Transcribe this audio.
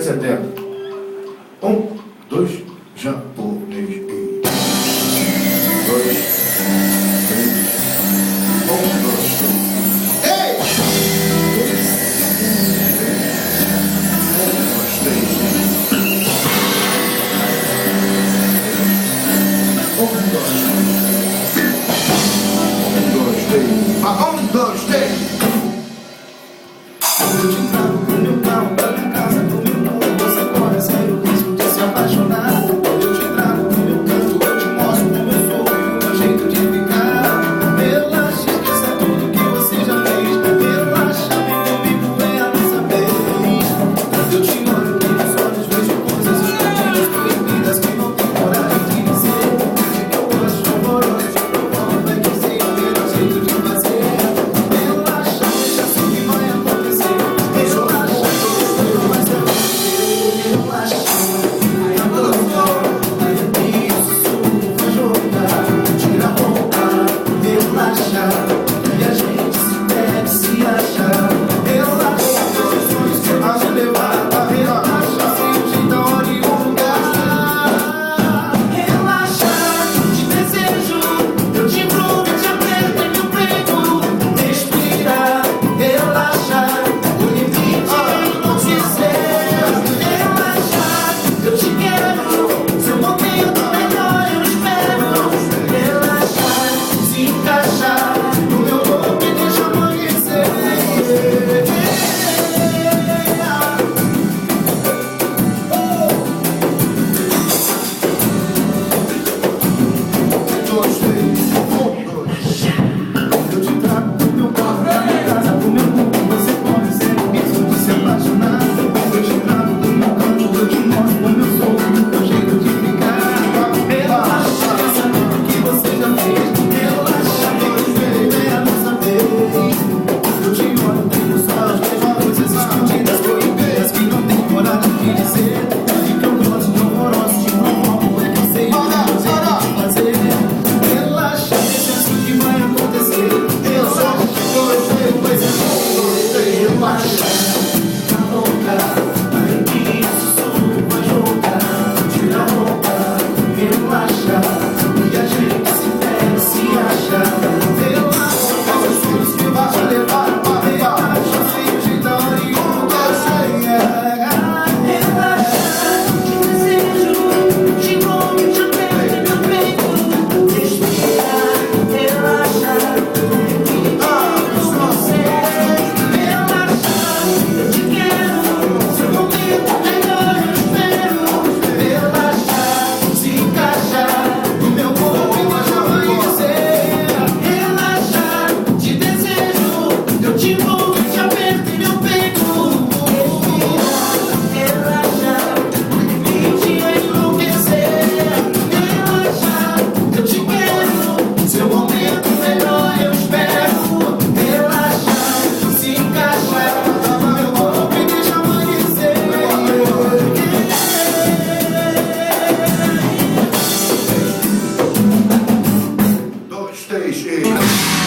7. Um, dois, japonês. Um, dois, três. Um, dois, três. Um, dois, três. Um, dois, três. Um, dois, três. Um, dois, três. encaixar. appreciate it.